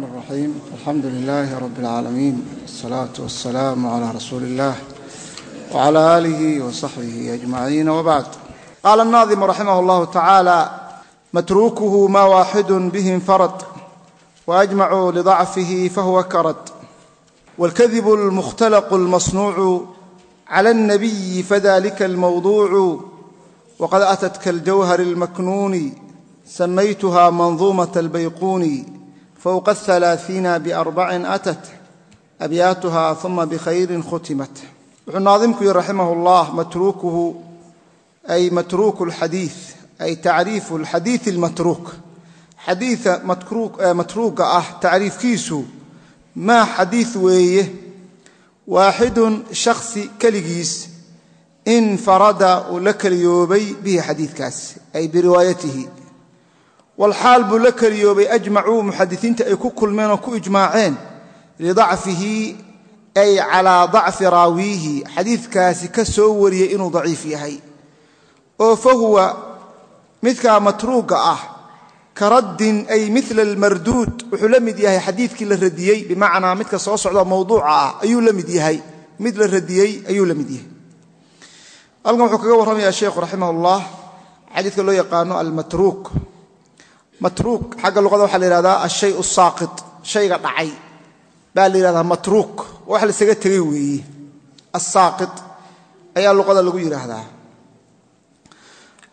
الرحيم الحمد لله رب العالمين والصلاة والسلام على رسول الله وعلى آله وصحبه أجمعين وبعد قال الناظم رحمه الله تعالى متروكه ما واحد به انفرد وأجمعوا لضعفه فهو كرد والكذب المختلق المصنوع على النبي فذلك الموضوع وقد أتت كالجوهر المكنون سميتها منظومة البيقون فوق الثلاثين بأربع أتت أبياتها ثم بخير ختمت wuxuu naadimku yihi raximah اllah matruukuhu ay matruuku اlxadiiث ay tacriifu اlxadiiث اlmatruuk xadiia matruuga ah tacriifkiisu maa xadiiث weeye waaxidun shaksi keligiis infarada uu la keliyoobay bihi xadiidkaas ay biriwaayatihi walxaal buu la keliyoobay ajmacuu muxadisiinta ay ku kulmeen oo ku ijmaaceen lidacfihi ay calaa dacfi raawiihi. Xadiidkaasi ka soo wariyey inuu daciif yahay. Oo fa huwa midkaa matruuga ah ka raddin ay mila almarduud. Wuxuu la mid yahay xadiidkii la radiyey bimacnaa midka soo socda mawduuca ah ayuu la mid yahay. Mid la radiyey ayuu la mid yahay. Halkan kaga warramayaa sheekhu raximah ullah xadiidka loo yaqaano matruuk. Xagga luqada waxaa la yihahdaa ashay saaqit. Shayga dhacay. Baa la yihahdaa matruuk. Wax lasaga tegey weeye asaaqit ayaa luqada lagu yidhaahdaa.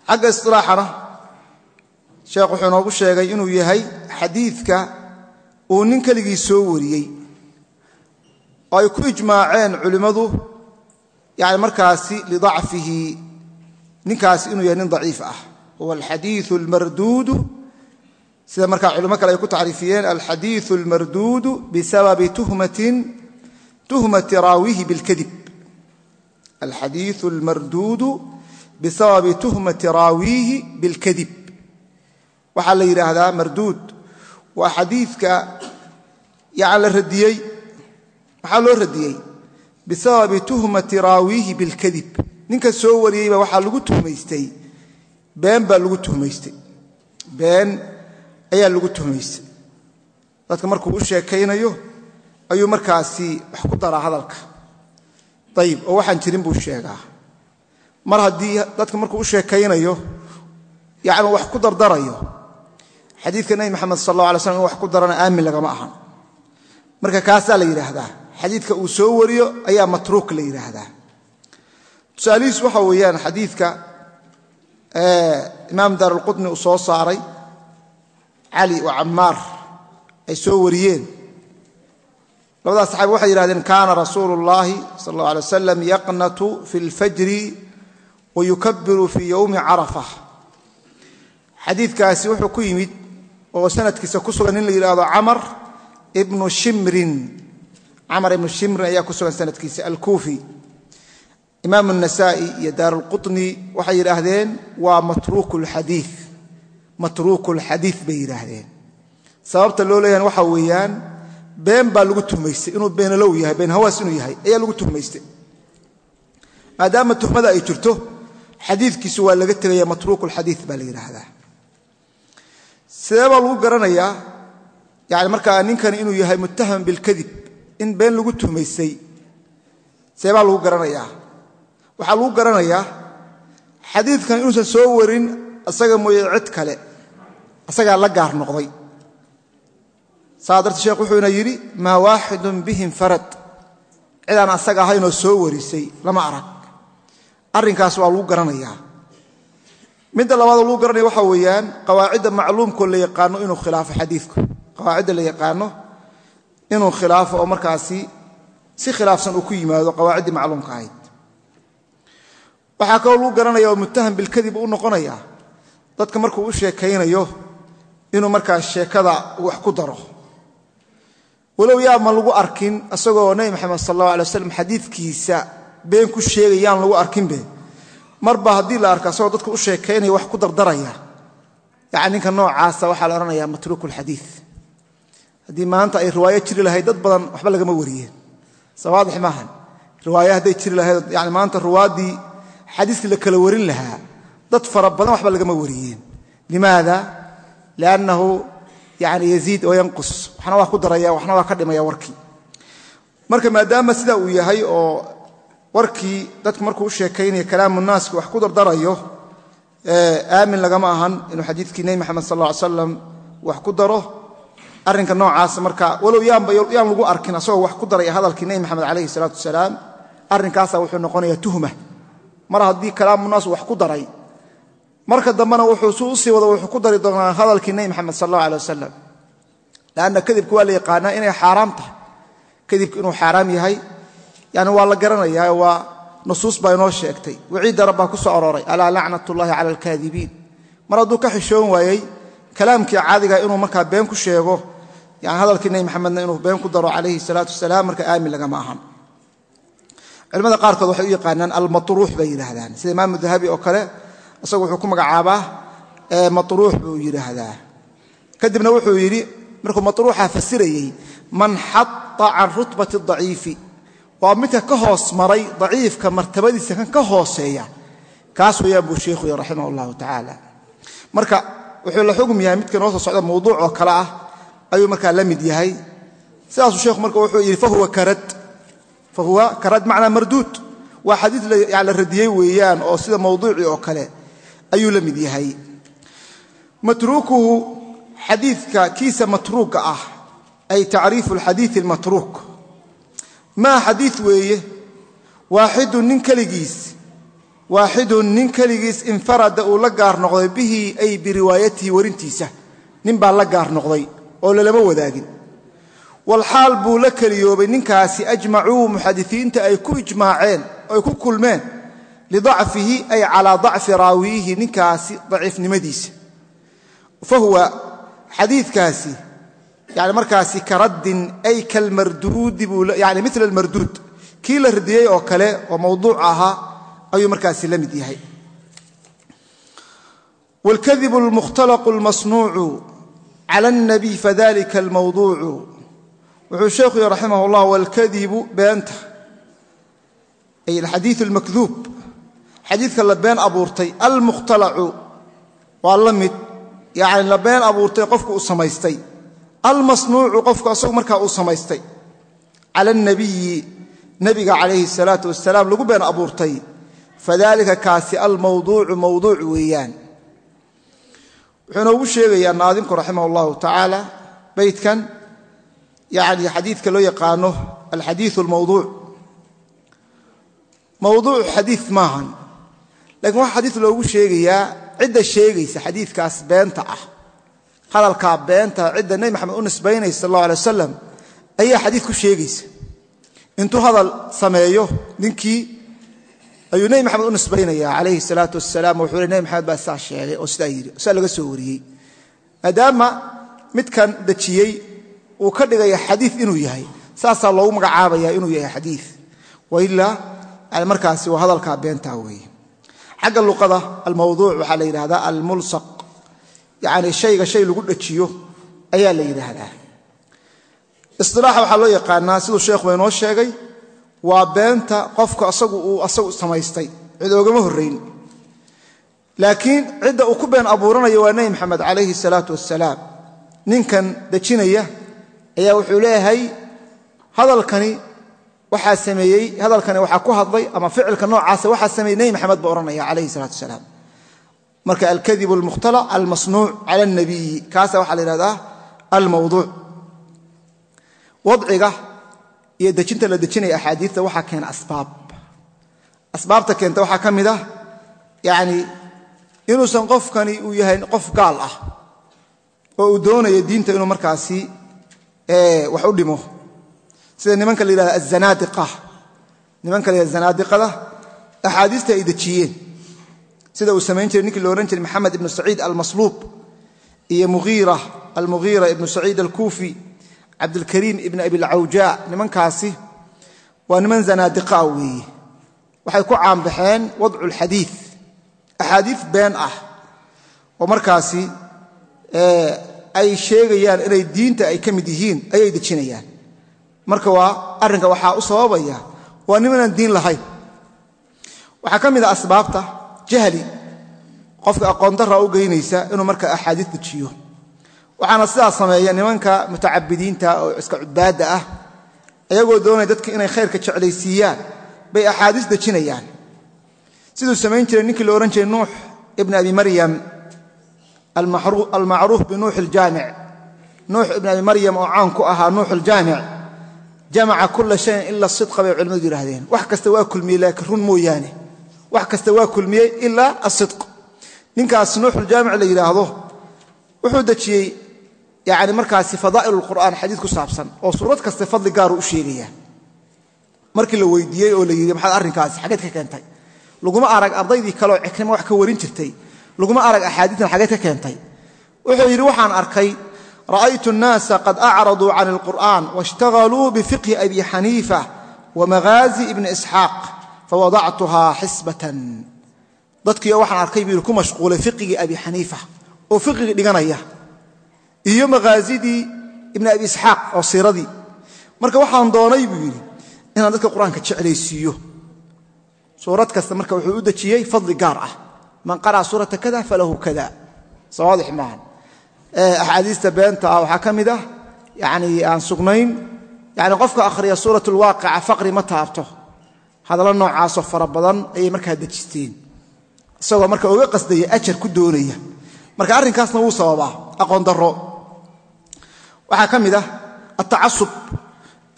Xagga isilaaxana sheekh wuxuu inoogu sheegay inuu yahay xadiidka uu nin keligii soo wariyey. Oo ay ku ijmaaceen culimmadu yani markaasi lidacfihi ninkaasi inuu yahay nin daciif ah. Huwa alxadiiu almarduudu sida markaa culimo kale ay ku tacriifiyeen alxadiiu almarduudu bisababi tuhmati raawihi bilkadib. Alxadiiu almarduudu bisababi tuhmati raawiihi bilkadib. Waxaa la yidhaahdaa marduud. Waa xadiidka yani la radiyey maxaa loo radiyey bisababi tuhmati raawiihi bilkadib. Ninka soo wariyeyba waxaa lagu tuhmaystay been baa lagu tuhmaystay. Been ayaa lagu tuhmaystay dadka markuu u sheekaynayo ayuu markaasi wax ku daraa hadalka. Ayib oo waxaan jirin buu sheegaa. Mar haddii dadka markuu u sheekaynayo yani wax ku dardarayo xadiidka nebi maxamed sal alla alay slam in wax ku darana aamin lagama ahan. Marka kaasaa la yidhaahdaa xadiidka uu soo wariyo ayaa matruuk la yidhaahdaa. Tusaalihiis waxa weeyaan xadiidka imaam daarulqutni uu soo saaray cali wa cammaar ay soo wariyeen labadaas saxaabi waxay yidhahdeen kaana rasuulu اllahi sal اllah alay wasalam yaqnatu fi اlfajri wa yukabiru fii yowmi carafa xadiidkaasi wuxuu ku yimid oo sanadkiisa ku sugan nin la yidhaahdo camar ibnu shimrin camar ibnu shimrin ayaa ku sugan sanadkiisa alkuufi imaam الnasa'i iyo daarulquطni waxay yidhaahdeen waa matruuk اlxadii matruuk اlxadiid bay yidhaahdeen. Sababta loo leeyahan waxa weeyaan been baa lagu tuhmaystay. Inuu beenalow yahay been hawaas inuu yahay ayaa lagu tuhmaystay. Maadaama tuhmada ay jirto xadiidkiisu waa laga tegaya matruuk اlxadiid baa la yidhaahdaa. Lagu garanayaa? Yani markaa ninkani inuu yahay muttaham bilkadib in been lagu tuhmaystay sidee lagu garanayaa? Waxaa lagu garanayaa xadiidkan inuusan soo warin asaga mooye cid kale asagaa la gaar noqday. Saa dartee sheekh wuxuuna yidhi maa waaxidun bihim farad. Cidaan asaga ahaynoo soo warisay lama arag. Arrinkaas waa lagu garanayaa. Midda labaadoo lagu garanaya waxaa weeyaan qawaacidda macluumkoo la yaqaano inuu khilaafo xadiidku qawaacidda la yaqaano inuu khilaafo oo markaasi si khilaafsan uu ku yimaado qawaaciddii macluumka ahayd. Waxaa kaloo lagu garanaya oo muttaham bilkadib u noqonaya dadka markuu u sheekaynayo inuu markaas sheekada wax ku daro. Walow yaama lagu arkin isagoo nebi maxamed sal allah alay xadiidkiisa been ku sheegayaan lagu arkinbe marba haddii la arko asagoo dadka u sheekaynaya wax ku dardaraya. Yani ninka noocaasa waxaa la odhanaya matruuk lxadiid haddii maanta ay riwaayo jiri lahayd dad badan waxba lagama wariyeen. Sawaadix maahan riwaayo hadday jiri lahayd yani maanta ruwaaddii xadiiskii la kala warin lahaa dad fara badan waxba lagama wariyeen. Limaada liannahu yani yaziid oo yanqus waxna waa ku daraya waxna waa ka dhimaya warkii marka maadaama sida uu yahay oo warkii dadku markuu u sheekaynaya kalaamu naaski wax ku dardarayo aamin lagama ahan inuu xadiidkii nebi maxamed sal lla ly slam wax ku daro arrinka noocaas marka walow yaan lagu arkin asagoo wax ku daraya hadalkii nebi maxamed calayhi salaatu wasalaam arrinkaasa wuxuu noqonayaa tuhma mar haddii kalaamu naas wax ku daray marka dambena wuxuu su u sii wada wuxuu ku dari doonaa hadalkii nebi maxamed sal allahu alay wasalam lanna kadibka waa la yaqaanaa inay xaaraam tahay. Kadibka inuu xaaraam yahay yani waa la garanayaa waa nusuus baa inoo sheegtay. Waciidda rabbaa ku soo arooray alaa lacnat cala alkaadibiin. Mar hadduu ka xishoon waayey kalaamkii caadiga inuu markaa been ku sheego yani hadalkii nebi maxamedna inuu been ku daro calayhi salaatu wasalaam marka aamin lagama ahan. Culimada qaarkood waxay u yaqaanaan almatruux bay yidhaahdaan. Sida imaamu dahabi oo kale isagu wuxuu ku magacaabaa matruux buu yidhaahdaa. Kadibna wuxuu yidhi markuu matruuxa fasirayey man xata can rutbati daciifi waa midka ka hoos maray daciifka martabadiisa kan ka hooseeya kaas weyaan buu sheikhuy raximah allahu tacaala. Marka wuxuu la xugum yahay midka noo soo socda mawduuc oo kale ah ayuu markaa la mid yahay. Sidaasuu sheekhu marka wuxuu yidhi fahuwa karad macnaa marduud. Waa xadiid la radiyey weeyaan oo sida mawduucii oo kale ayuu la mid yahay. Matruukuhu xadiidka kiisa matruuka ah ay tacriifu alxadiid almatruuk. Maa xadiid weeye? Waaxidun nin keligiis waaxidun nin keligiis infarada uu la gaar noqday bihi ay biriwaayatihi warintiisa. Nin baa la gaar noqday oo lalama wadaagin. Walxaal buu la keliyoobay ninkaasi ajmacuu muxadisiinta ay ku ijmaaceen ay ku kulmeen lidacfihi ay calaa dacfi raawiyihi ninkaasi daciifnimadiisa fa huwa xadiidkaasi yani markaasi ka raddin ay kalmarduudi yani mila almarduud kii la radiyey oo kale oo mawduuc ahaa ayuu markaasi la mid yahay wاlkadibu اlmukhtalaqu اlmasnuucu cala الnabiy fadalika almawduucu wuxuu sheekhu yihi raximah اllah wاlkadibu beenta ay alxadiiث اlmakduub xadiidka la been abuurtay almukhtalacu waa la mid. Yani la been abuurtay qofka uu samaystay. Almasnuucu qofku asagu markaa uu samaystay. Cala alnabiyi nebiga calayhi salaatu wasalaam lagu been abuurtay. Fadalika kaasi almowduucu mowduuc weeyaan. Wuxuu inoogu sheegayaa naadimku raximah allahu tacaala beydkan yacni xadiidka loo yaqaano alxadiiu almowduuc mowduuc xadiid maahan lakiin waxaa xadiid loogu sheegayaa cidda sheegaysa xadiidkaas beenta ah. Hadalkaa beenta cidda nebi maxamed u nisbaynaysa sal allah alay ayaa xadiid ku sheegaysa. Intuu hadal sameeyo ninkii ayuu nebi maxamed u nisbaynaya calayhi salaatu wasalaam wuxuu le maxamed baa saa sheegay oo sidaa yidhi saa laga soo wariyey. Maadaama midkan dejiyey uu ka dhigaya xadiid inuu yahay saasaa loogu magacaabaya inuu yahay xadiid wailaa markaasi waa hadalkaa beentaa weeye xagga luqada almawduuc waxaa la yidhahdaa almulsaq. Yani shayga shay lagu dhajiyo ayaa la yidhaahdaa. Isilaaxa waxaa loo yaqaanaa siduu sheekhu inoo sheegay waa beenta qofku asagu uu asagu samaystay. Cid oogama horrayn laakiin cidda uu ku been abuuranayo waa nebi maxamed calayhi salaatu wasalaam ninkan dejinaya ayaa wuxuu leeyahay hadalkani waxaa sameeyey hadalkani waxaa ku hadlay ama ficilka noocaasa waxaa sameeyey nebi maxamed baa odhanaya calayhi salaatu wasalaam. Marka alkadibu almukhtalac almasnuuc cala alnabiyi kaasa waxaa la yidhahdaa almawduuc wadciga iyo dejinta la dejinaya axaadiista waxaa keena asbaab. Asbaabta keenta waxaa ka mid ah yani inuusan qofkani uu yahay qof gaal ah oo uu doonayo diinta inuu markaasi wax u dhimo sida nimanka la yidhahda azanaadiqa nimanka la yidhahda zanaadiqada axaadiista ay dejiyeen. Sida uu samayn jiray ninkii lo odhan jiray maxamed ibnu saciid almasluub iyo muhiira almughiira ibnu saciid alkuufi cabdilkariim ibn abilcawja nimankaasi waa niman zanaadiqaa weeye waxay ku caanbaxeen wadcu lxadiid axaadiid been ah oo markaasi ay sheegayaan inay diinta ay ka mid yihiin ayay dejinayaan marka waa arrinka waxaa u sababaya waa nimanaan diin lahayn. Waxaa ka mid a asbaabta jahli. Qofka aqoon darra u geynaysa inuu marka axaadiis dejiyo. Waxaana sidaas sameeya nimanka mutacabidiinta oo iska cubaadda ah iyagoo doonaya dadka inay khayrka jeclaysiiyaan bay axaadiis dejinayaan. Siduu samayn jiray ninkii la odhan jiray nuux ibn abi maryam almacruuf binuux iljaamic nuux ibn abi maryam oo caan ku ahaa nuux iljaamic jamaca kula shayin ila sidqa bay culimmadu yidhaahdeen. Wax kasta waa kulmiyey laakiin run mooyaane. Wax kasta waa kulmiyey ilaa asidq ninkaas nuuxuljaamic la yidhaahdo wuxuu dejiyey yani markaasi fadaa'il lqur'aan xadiid ku saabsan oo suurad kaste fadli gaaru u sheegaya. Markii la weydiiyey oo la yidhi maxaad arrinkaasi xageed ka keentay? Laguma arag ardaydii kaleoo cikrima wax ka warin jirtay. Laguma arag axaadiitan xageed ka ra'aytu الnaasa qad acraduu can اlqur'an waاshtagaluu bifiqhi abi xaniifa wamagaazi ibni isxaaq fawadactuhaa xisbatan dadkiio waxaan arkay buu yidhi ku mashquulay fiqigii abi xaniifa oo fiqigii dhiganaya iyo maghaasidii ibni abi isxaaq oo siiradii marka waxaan doonay buu yidhi inaan dadka qur-aanka jeclaysiiyo suurad kasta marka wuxuu u dejiyey fadli gaar ah man qara'a suurata kada falahu kada sawaadix maahan axaadiista beenta ah waxaa ka mid ah yani aan sugnayn yani qofka akhriya suurat lwaaqica faqri ma taabto. Hadallo noocaasoo fara badan ayay markaa dejisteen. Isagoo marka uga qasdaya ajar ku doonaya. Marka arrinkaasna wuu sababaa aqoon darro. Waxaa ka mid ah atacasub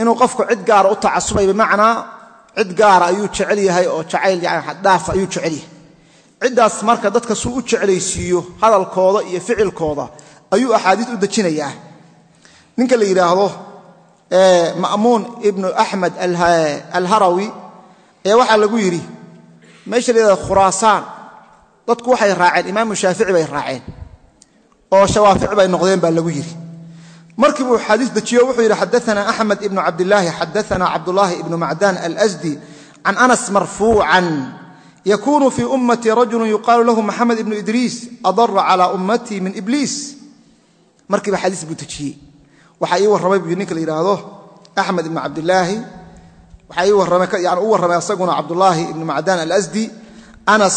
inuu qofku cid gaara u tacasubay bimacnaa cid gaara ayuu jecel yahay oo jacayl yani xaddhaaf ayuu jecel yahay. Ciddaas marka dadka suu u jeclaysiiyo hadalkooda iyo ficilkooda ayuu axaadiis u dejinayaa. Ninka la yidhaahdo ma'muun ibnu axmed alharawi ee waxaa lagu yidhi meesha la yidhahdo khuraasaan dadku waxay raaceen imaamu shaafici bay raaceen oo shawaafici bay noqdeen baa lagu yidhi. Markii buu xadiis dejiyo wuxuu yidhi xadaana axmed ibnu cabdilaahi xadaana cabdulaahi ibnu macdaan alsdi can anas marfuucan yakunu fii ummatii rajulu yuqaalu lahu maxamed ibnu idriis adara calaa ummatii min ibliis markiiba xadiis buu dejiyey waxaa ii warramay buu ninka la yidhaahdo axmed ibnu cabdilaahi waxaa u warramay asaguna cabdulaahi ibnu macdaan alasdi. Anas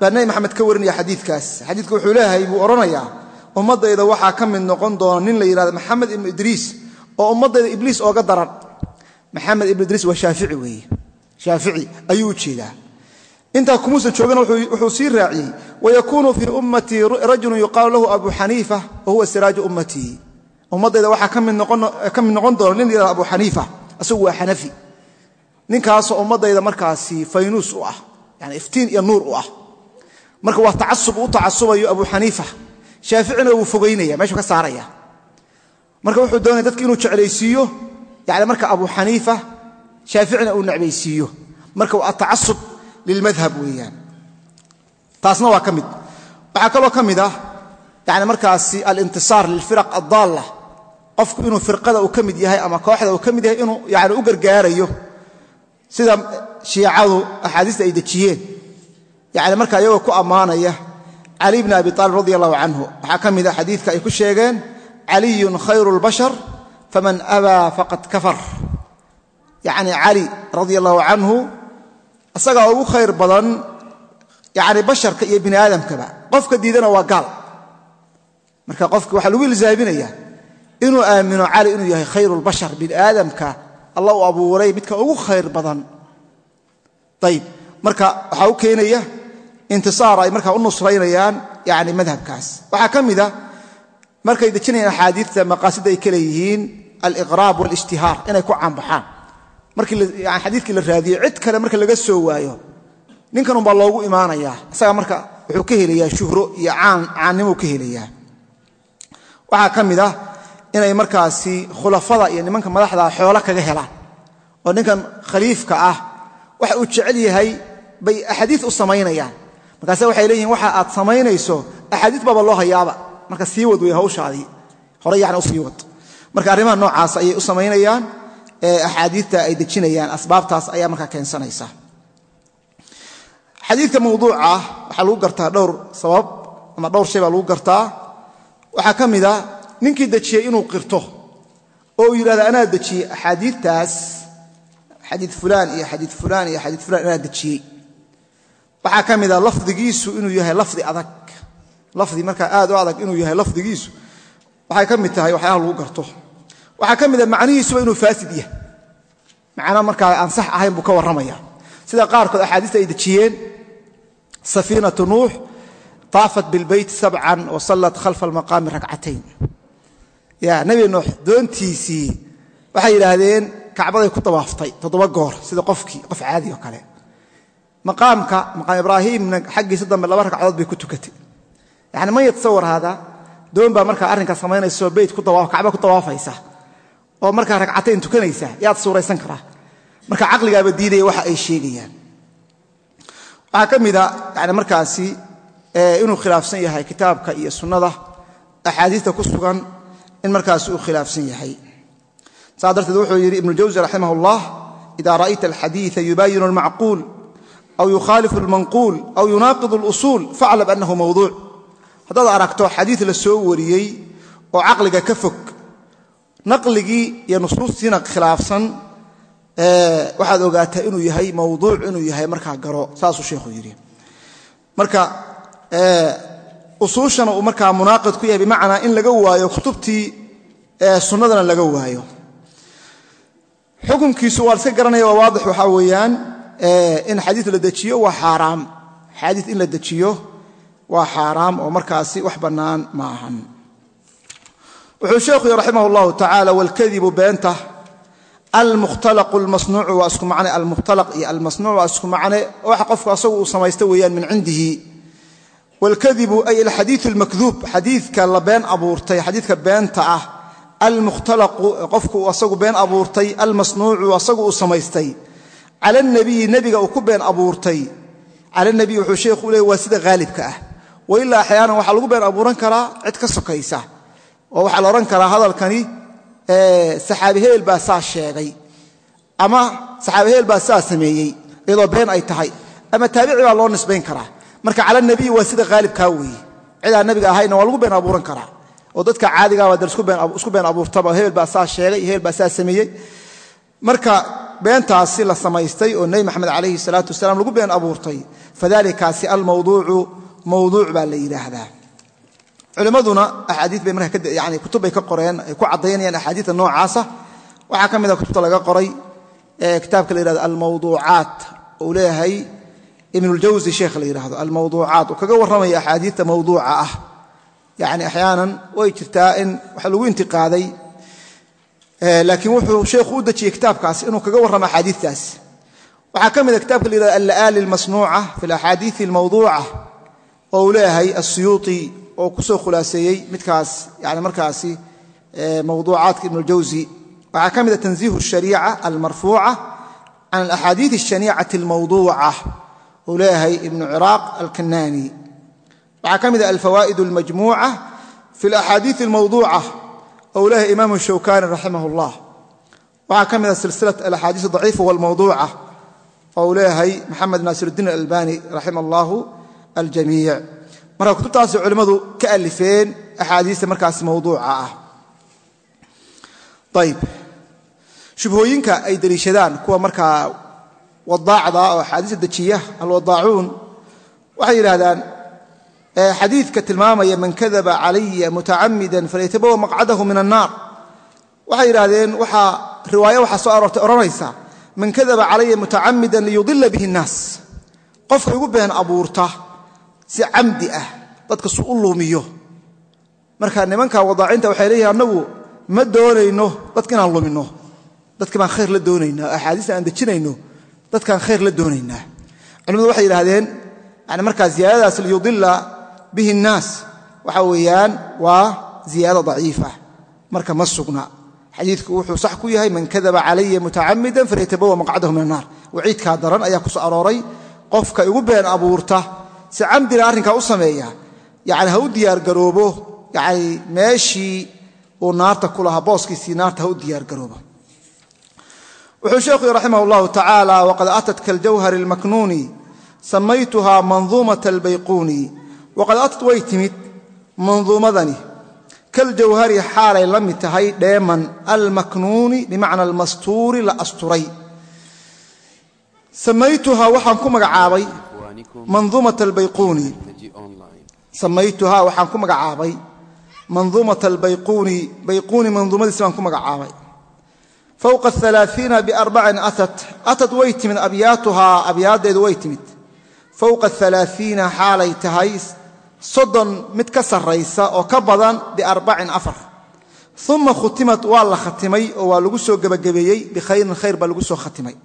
baa nebi maxamed ka warinaya xadiidkaas. Xadiidka wuxuu leeyahay buu odhanayaa ummaddayda waxaa ka mid noqon doona nin la yidhahdo maxamed ibnu idriis oo ummaddayda ibliis ooga daran. Maxamed ibnu idriis waa shaafici weeye. Shaafici ayuu u jeedaa intaa kumuusan joogana wuxuu sii raaciyey wayakuunu fii ummatii rajulun yuqaalu lahu abu xaniifa wa huwa siraaju ummatii ummaddayda waxaa ka mid noqon doona nin la yihahdo abu xaniifa asagu waa xanafi ninkaasoo ummaddayda markaasi faynuus u ah yani iftiin iyo nuur u ah. Marka waa tacasub u tacasubayo abu xaniifa shaaficina wuu fogaynaya meeshuu ka saaraya. Marka wuxuu doonaya dadki inuu jeclaysiiyo yani marka abu xaniifa lilmadhab weeyaan taasna waa ka mid waxaa kaloo ka mid ah yani markaasi alintisaar lilfiraq addaalla qofku inuu firqada uu ka mid yahay ama kooxda uu ka mid yahay inuu yani u gargaarayo sida shiicadu axaadiista ay dejiyeen yani marka iyagoo ku ammaanaya cali bni abi aalib radi allahu canhu waxaa ka mida xadiidka ay ku sheegeen caliyun khayru lbashar faman abaa faqad kafar yacni cali radia allahu canhu isagaa ugu khayr badan yani basharka iyo bini aadamkaba. Qofka diidana waa gaal. Marka qofki waxaa lagu ilzaaminaya inuu aamino cali inuu yahay khayru lbashar bini aadamka alla u abuuray midka ugu khayr badan. Ayib marka waxaa u keenaya intisaar ay markaa u nusraynayaan yani madhabkaas. Waxaa ka mida markay dejinayaan axaadiita maqaasida ay ka leeyihiin aliqraab walijtihaar inay ku caanbaxaan markii xadiidkii la raadiyo cid kale marka laga soo waayo ninkan umbaa loogu imaanayaa. Isaga marka wuxuu ka helayaa shuhro iyo caannimuu ka helayaa. Waxaa ka mid ah inay markaasi khulafada iyo nimanka madaxda xoolo kaga helaan oo ninkan khaliifka ah waxa uu jecel yahay bay axaadii u samaynayaan. Markaase waxay leeyihiin waxa aad samaynayso axaadii baaba loo hayaaba. Marka sii wad wey hawshaadii. Hore yani u wad. Marka arrimaha noocaas ayay u samaynayaan axaadiita ay dejinayaan asbaabtaas ayaa markaa keensanaysa. Xadiidka mawduuca waxaa lagu gartaa dhowr sabab ama dhowr shay baa lagu gartaa. Waxaa ka mid a ninkii dejiyey inuu qirto oo uu yidhahdo anaa dejiyey. Axaadiitaas xadii fulaan iyo xadii fulaan iyo xadii fulaan anaa dejiyey. Waxaa ka mid a lafdigiisu inuu yahay lafdi adag. Lafdi markaa aad u adag inuu yahay lafdigiisu. Waxay ka mid tahay waxyaalaha lagu garto waxaa ka mid a macnihiisuba inuu faasid yahay. Macna markaa aan sax ahayn buu ka warramaya. Sida qaarkood axaadiista ay dejiyeen safiinatu nuux taafat bilbeyt sabcan wa sallat khalfa almaqaami rakcatayn. Ya nebi nuux doontiisii waxay yidhaahdeen kacbaday ku dawaaftay toddoba goor sida qofkii qof caadi oo kale. Maqaamka maqaam ibraahiimna xaggiisa dambe laba ragcadood bay ku tukatay. Yani man yatasawar haadaa doon baa markaa arrinkaa samaynaysaoo beyt kacba ku dawaafaysa oo markaa ragcatayn tukanaysaa yaad suuraysan karaa marka caqligaaba diidaya waxa ay sheegayaan. Waxaa ka yani markaasi inuu khilaafsan yahay kitaabka iyo sunnada axaadiista ku sugan in markaasi uu khilaafsan yahay. Saa darteed wuxuu yidhi ibnujawsi raximah ullah ida ra'ayta alxadiia yubaayinu almacquul aw yukhaalifu almanquul aw yunaaqid alusuul faclam annahu mawduuc haddaad aragto xadiid la soo wariyey oo caqliga ka fog naqligii iyo nusuustiina khilaafsan waxaad ogaataa inuu yahay mawduuc inuu yahay markaa garo saasuu sheekhu yidhi. Marka usuushana uu markaa munaaqid ku yahay bimacnaa in laga waayo kutubtii sunnadana laga waayo. Xukunkiisu waa iska garanaya waa waadix waxaa weeyaan in xadiid la dejiyo waa xaaraam. Xadiid in la dejiyo waa xaaraam oo markaasi wax bannaan ma ahan wuxuu sheekhu yhi raximah اllahu tacaala wاlkadibu beenta almukhtalaqu اlmasnuucu waa isku macne almukhtalaq iyo almasnuuc waa isku macne waxa qofku asagu uu samaysta weeyaan min cindihi wاlkadibu ay alxadiiث اlmakduub xadiidka la been abuurtay xadiidka beenta ah almukhtalaqu qofku asagu been abuurtay almasnuucu asagu uu samaystay cala اnabiyi nebiga uu ku been abuurtay cala nabiy wuxuu sheekhu leey waa sida haalibka ah wailaa axyaanan waxaa lagu been abuuran karaa cid ka sokaysa oo waxaa la odhan karaa hadalkani saxaabi hebel baa saa sheegay ama saxaabi hebel baa saa sameeyey iyadoo been ay tahay ama taabici baa loo nisbayn karaa. Marka cala nabiyi waa sida haalibkaa weeye cidaan nabiga ahayna waa lagu been abuuran karaa oo dadka caadigaaba dee isku been abuurtaba hebel baa saa sheegay hebel baa saa sameeyey. Marka beentaasi la samaystay oo nebi maxamed calayhi salaatu wasalaam lagu been abuurtay fadalikaasi almawduucu mawduuc baa la yidhaahdaa culimmaduna axaadii bay markaa yani kutub bay ka qoreen ay ku caddaynayaan axaadiita noocaasa. Waxaa ka mid a kutubta laga qoray kitaabka la yihahdo almawduucaat uu leeyahay ibnuljawsi sheekh la yidhahdo almawduucaat uu kaga warramaya axaadiita mawduuca ah. Yani axyaanan way jirtaa in wax lagu intiqaaday laakiin wuxuu sheekhu u dejiyey kitaabkaas inuu kaga warramo axaadiitaas waxaa ka mida kitabka la yihahdo alla'aali almasnuuca fi alaxaadiii almawduuca oo uu leeyahay asiyuuطi oo ku soo khulaaseeyey midkaas yani markaasi mawduucaadka ibn اljawsi waxaa ka mida tanziihu الshariica almarfuuca can alaxaadiiث الshaniicati اlmawduuca uu leeyahay ibnu ciraaq alkanaani waxaa ka mida alfawaa'id اlmajmuuca fi اlaxaadiiث اlmawduuca oo uu leeyahay imaamu shawkani raximah اllah waxaa ka mida silsilaة alaxaadiiث الضaciifa wاlmawduuca oo uu leeyahay maxamed naasir اdiin alalbani raximah اllahu aljamiic marka kutubtaasi culimmadu ka alifeen axaadiista markaas mawduuca ah. Ayb shubhooyinka ay deliishadaan kuwa markaa wadaacda oo axaadiista dejiya alwadaacuun waxay yidhahdaan xadiidka tilmaamaya man kadaba calaya mutacamida falyatabawa maqcadahu min annaar. Waxay yidhahdeen waxaa riwaayo waxaa soo aroortay odhanaysa man kadaba calaya mutacamidan liyudila bihi الnaas qofka igu been abuurta si camdi ah dadka su u lumiyo marka nimanka wadaacinta waxay leeyihiin annagu ma doonayno dadka inaan luminno. Dadka baan khayr la doonaynaa axaadiista aan dejinayno dadkaan khayr la doonaynaa culimadu waxay yidhahdeen yani markaa ziyaadadaas liyudila bihi الnaas waxa weeyaan waa ziyaado daciifa marka ma sugna. Xadiidku wuxuu sax ku yahay man kadaba calaya mutacamida falyatabawa maqcadahu min annaar waciidkaa daran ayaa ku soo arooray qofka igu been abuurta si camdina arrinkaa u sameeya yani ha u diyaargaroobo yani meeshii uu naarta ku booskiisii naarta ha u diyaargaroobo wuxuu sheekhu raximah اllahu tacaala waqad atat kaljawhari اlmaknuuni samaytuhaa manduumata albayquuni. Waqad atad way timid manduumadani kaljawhari xaalay la mid tahay dheeman almaknuuni bimacna almastuuri la asturay. Samaytuhaa waxaan ku magacaabay manduumat albayquuni samaytuhaa waxaan ku magacaabay manduumata albayquuni bayquuni manduumadiisi baan ku magacaabay fowqa alaaiina biarbacin atat atad way timid abyaatuhaa abyaaddeedu way timid fowqa alaaiina xaalay tahay soddon mid ka sarraysa oo ka badan biarbacin afar uma khutimat waa la khatimay oo waa lagu soo gebagabeeyey bikhayrin khayr baa lagu soo khatimay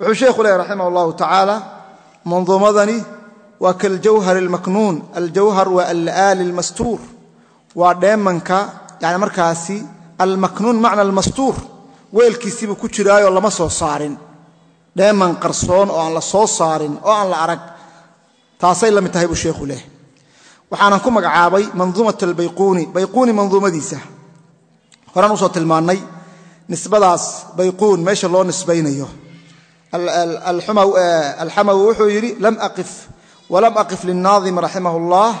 wuxuu sheekhu leehy raximah allahu tacaala manduumadani waa kaljawhar almaknuun aljawhar waa allaali almastuur waa dheemanka yani markaasi almaknuun macna almastuur weelkiisiibuu ku jiraayoo lama soo saarin dheeman qarsoon oo aan la soo saarin oo aan la arag taasay la tahay buu sheekhu leh waxaanan ku magacaabay manduumat albayquuni bayquuni manduumadiisa horaan u soo tilmaannay nisbadaas bayquun meesha loo nisbaynayo alxamawi wuxuu yidhi lam aqif walam aqif linaadim raximah اllah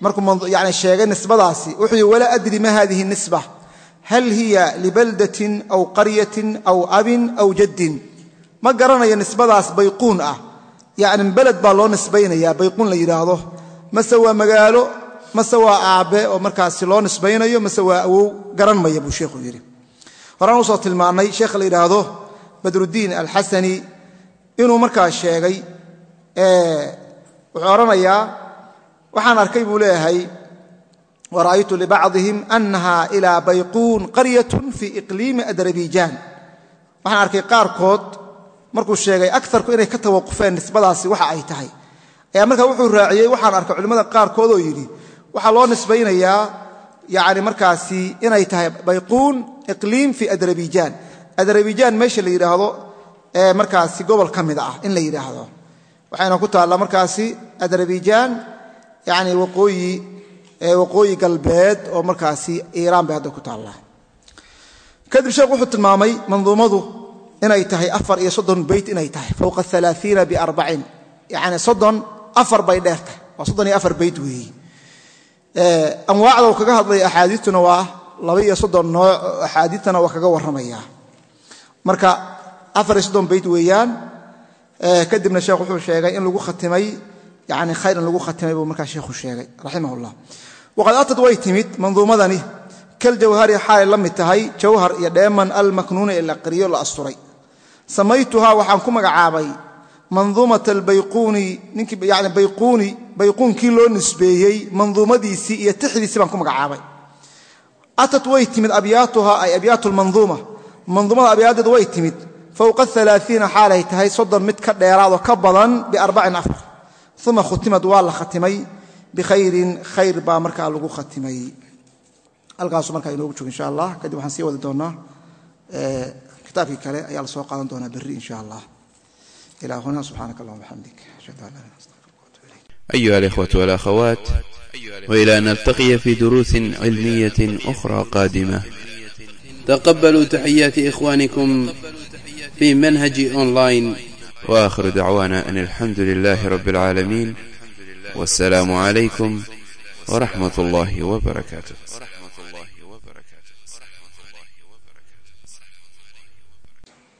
markuu yani sheegay nisbadaasi wuxuu yidhi walaa adri ma hadihi nisba. Hal hiya libaldatin aw qaryatin aw abin aw jaddin. Ma garanayo nisbadaas bayquun ah. Yani beled baa loo nisbaynaya bayquun la yidhaahdo. Mase waa magaalo mase waa aabbe oo markaasi loo nisbaynayo mase waa awow garan maya buu sheekhu yidhi. Horaan u soo tilmaannay sheekha la yidhaahdo badrudiin alxasani inuu markaa sheegay wuxuu odhanayaa waxaan arkay buu leeyahay wara'aytu libacdihim annaha ilaa bayquun qaryatun fii iqliimi adarabijaan waxaan arkay qaarkood markuu sheegay aarku inay ka tawaqufeen nisbadaasi waxa ay tahay. Ayaa markaa wuxuu raaciyey waxaan arkay culimmada qaarkood oo yidhi waxaa loo nisbaynayaa yani markaasi inay tahay bayquun iqliim fii adarabijaan adarabijaan meesha la yidhaahdo ee markaasi gobol ka mid ah in la yidhaahdo waxayna ku taallaa markaasi adarabijaan yani waqooyi galbeed oo markaasi iiraan bay hadda ku taallaa. Kadib sheekh wuxuu tilmaamay manduumadu inay tahay afar iyo soddon beyt inay tahay fowqa alaaiina biarbacin yani soddon afar bay dheer waa soddon iyo afar beyt weeyi. Anwaacda uu kaga hadlaya axaadiistuna waa laba iyo soddon nooc oo axaadiistana waa kaga warramaya marka beyt weeyaan. Kadibna sheekh wuxuu sheegay in lagu khatimay yani khayr in lagu khatimay buu markaa sheekhu sheegay raximah llah waqad atad way timid manduumadani. Kaljawhari xaalay la mid tahay jawhar iyo dheeman almaknuuna ee la qariyo la asturay. Samaytuhaa waxaan ku magacaabay manduumat bayquuni bayquunkii loo nisbeeyey manduumadiisii iyo tixdiisii baan ku magacaabay. Atad way timid abyaatuhaa ay abyaatu lmanduuma manduumada abyaaddeedu way timid fowqa alaaiina xaalay tahay soddon mid ka dheeraadoo ka badan biarbacin afar uma khutimad waa la khatimay bikhayrin khayr baa markaa lagu khatimay halkaasu markaa inoogu jogo insha allah kadib waxaan sii wadi doonaa kitaabkii kale ayaa la soo qaadan doonaa berri insha allah ilaa huna subxaanaka allahuma bxamdik ashhadu an laa ilaha astaqfiruka waatubu ilayk أيها الإخوة والأخوات وإلى أن نلتقي في دروس علمية أخرى قادمة تقبلوا تحيات إخوانكم في منهج أونلاين وآخر دعوانا أن الحمد لله رب العالمين والسلام عليكم ورحمة الله وبركاته